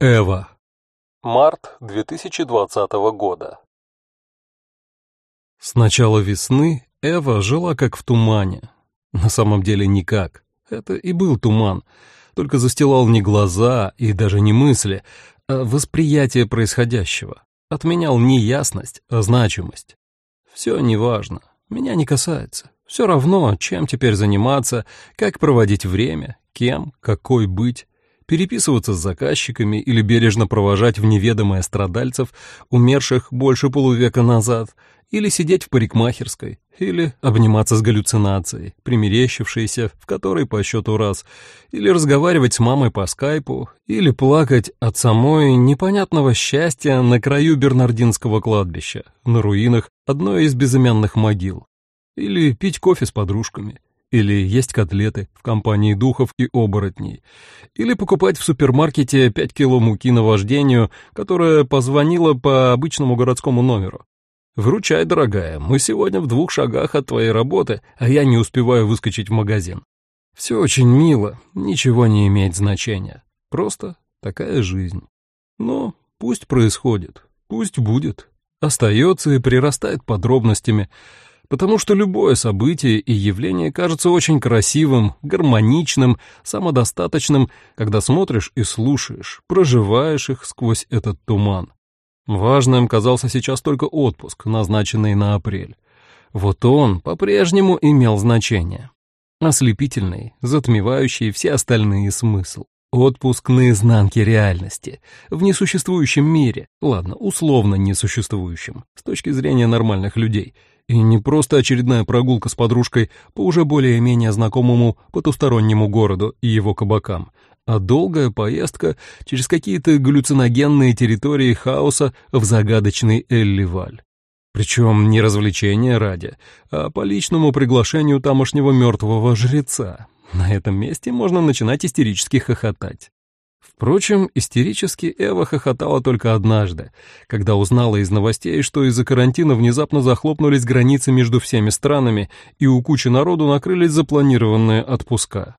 Эва. Март 2020 года. С начала весны Эва жила как в тумане. На самом деле никак. Это и был туман. Только застилал не глаза и даже не мысли, а восприятие происходящего. Отменял не ясность, а значимость. Все неважно. Меня не касается. Все равно, чем теперь заниматься, как проводить время, кем, какой быть переписываться с заказчиками или бережно провожать в неведомое страдальцев, умерших больше полувека назад, или сидеть в парикмахерской, или обниматься с галлюцинацией, примерещившейся в которой по счету раз, или разговаривать с мамой по скайпу, или плакать от самой непонятного счастья на краю Бернардинского кладбища, на руинах одной из безымянных могил, или пить кофе с подружками, или есть котлеты в компании духов и оборотней, или покупать в супермаркете 5 кило муки на вождению, которая позвонила по обычному городскому номеру. «Вручай, дорогая, мы сегодня в двух шагах от твоей работы, а я не успеваю выскочить в магазин». Все очень мило, ничего не имеет значения. Просто такая жизнь. Но пусть происходит, пусть будет. Остается и прирастает подробностями, потому что любое событие и явление кажется очень красивым, гармоничным, самодостаточным, когда смотришь и слушаешь, проживаешь их сквозь этот туман. Важным казался сейчас только отпуск, назначенный на апрель. Вот он по-прежнему имел значение. Ослепительный, затмевающий все остальные смысл. Отпуск на реальности, в несуществующем мире, ладно, условно несуществующем, с точки зрения нормальных людей, и не просто очередная прогулка с подружкой по уже более-менее знакомому потустороннему городу и его кабакам, а долгая поездка через какие-то галлюциногенные территории хаоса в загадочный Элливаль. Причем не развлечения ради, а по личному приглашению тамошнего мертвого жреца. На этом месте можно начинать истерически хохотать. Впрочем, истерически Эва хохотала только однажды, когда узнала из новостей, что из-за карантина внезапно захлопнулись границы между всеми странами, и у кучи народу накрылись запланированные отпуска.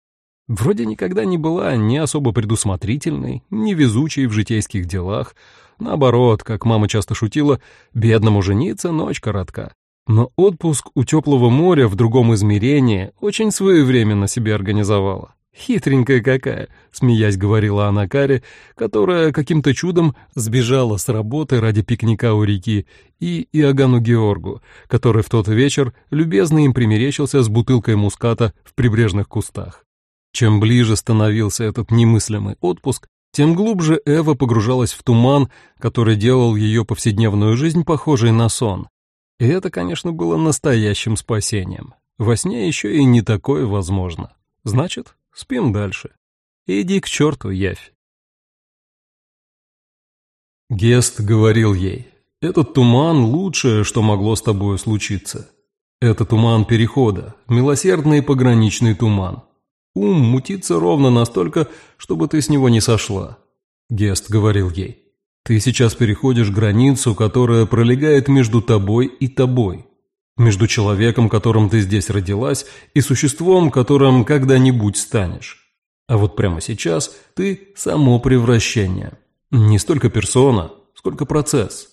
Вроде никогда не была ни особо предусмотрительной, ни везучей в житейских делах. Наоборот, как мама часто шутила, бедному жениться ночь коротка. Но отпуск у теплого моря в другом измерении очень своевременно себе организовала. «Хитренькая какая», — смеясь говорила она Каре, которая каким-то чудом сбежала с работы ради пикника у реки, и Иоганну Георгу, который в тот вечер любезно им примерещился с бутылкой муската в прибрежных кустах. Чем ближе становился этот немыслимый отпуск, тем глубже Эва погружалась в туман, который делал ее повседневную жизнь похожей на сон. И это, конечно, было настоящим спасением. Во сне еще и не такое возможно. Значит, Спим дальше. Иди к черту, Явь. Гест говорил ей, «Этот туман — лучшее, что могло с тобой случиться. Это туман перехода, милосердный пограничный туман. Ум мутится ровно настолько, чтобы ты с него не сошла». Гест говорил ей, «Ты сейчас переходишь границу, которая пролегает между тобой и тобой между человеком, которым ты здесь родилась, и существом, которым когда-нибудь станешь. А вот прямо сейчас ты – само превращение. Не столько персона, сколько процесс.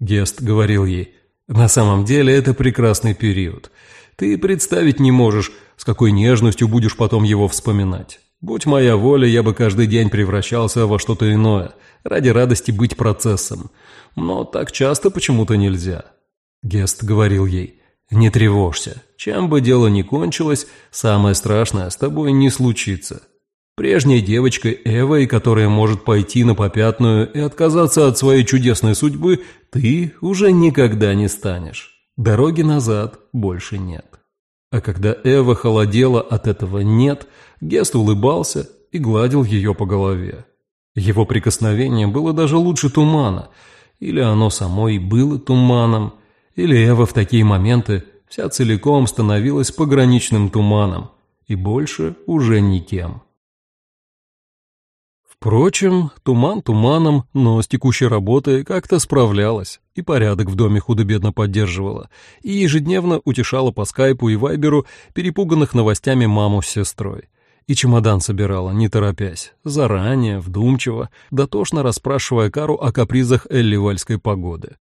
Гест говорил ей, на самом деле это прекрасный период. Ты представить не можешь, с какой нежностью будешь потом его вспоминать. Будь моя воля, я бы каждый день превращался во что-то иное, ради радости быть процессом. Но так часто почему-то нельзя. Гест говорил ей, «Не тревожься. Чем бы дело ни кончилось, самое страшное с тобой не случится. Прежней девочкой Эвой, которая может пойти на попятную и отказаться от своей чудесной судьбы, ты уже никогда не станешь. Дороги назад больше нет». А когда Эва холодела от этого «нет», Гест улыбался и гладил ее по голове. Его прикосновение было даже лучше тумана, или оно само и было туманом – или Эва в такие моменты вся целиком становилась пограничным туманом и больше уже никем. Впрочем, туман туманом, но с текущей работой как-то справлялась и порядок в доме худо-бедно поддерживала, и ежедневно утешала по скайпу и вайберу перепуганных новостями маму с сестрой. И чемодан собирала, не торопясь, заранее, вдумчиво, дотошно расспрашивая Кару о капризах элливальской погоды.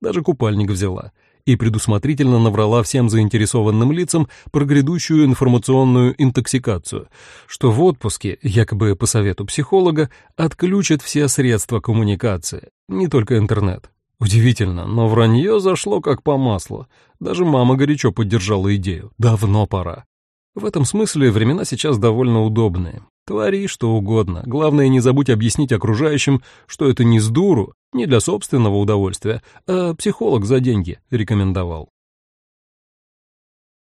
Даже купальник взяла и предусмотрительно наврала всем заинтересованным лицам про грядущую информационную интоксикацию, что в отпуске, якобы по совету психолога, отключат все средства коммуникации, не только интернет. Удивительно, но вранье зашло как по маслу. Даже мама горячо поддержала идею. Давно пора. В этом смысле времена сейчас довольно удобные. Твори что угодно. Главное, не забудь объяснить окружающим, что это не с дуру, не для собственного удовольствия, а психолог за деньги рекомендовал.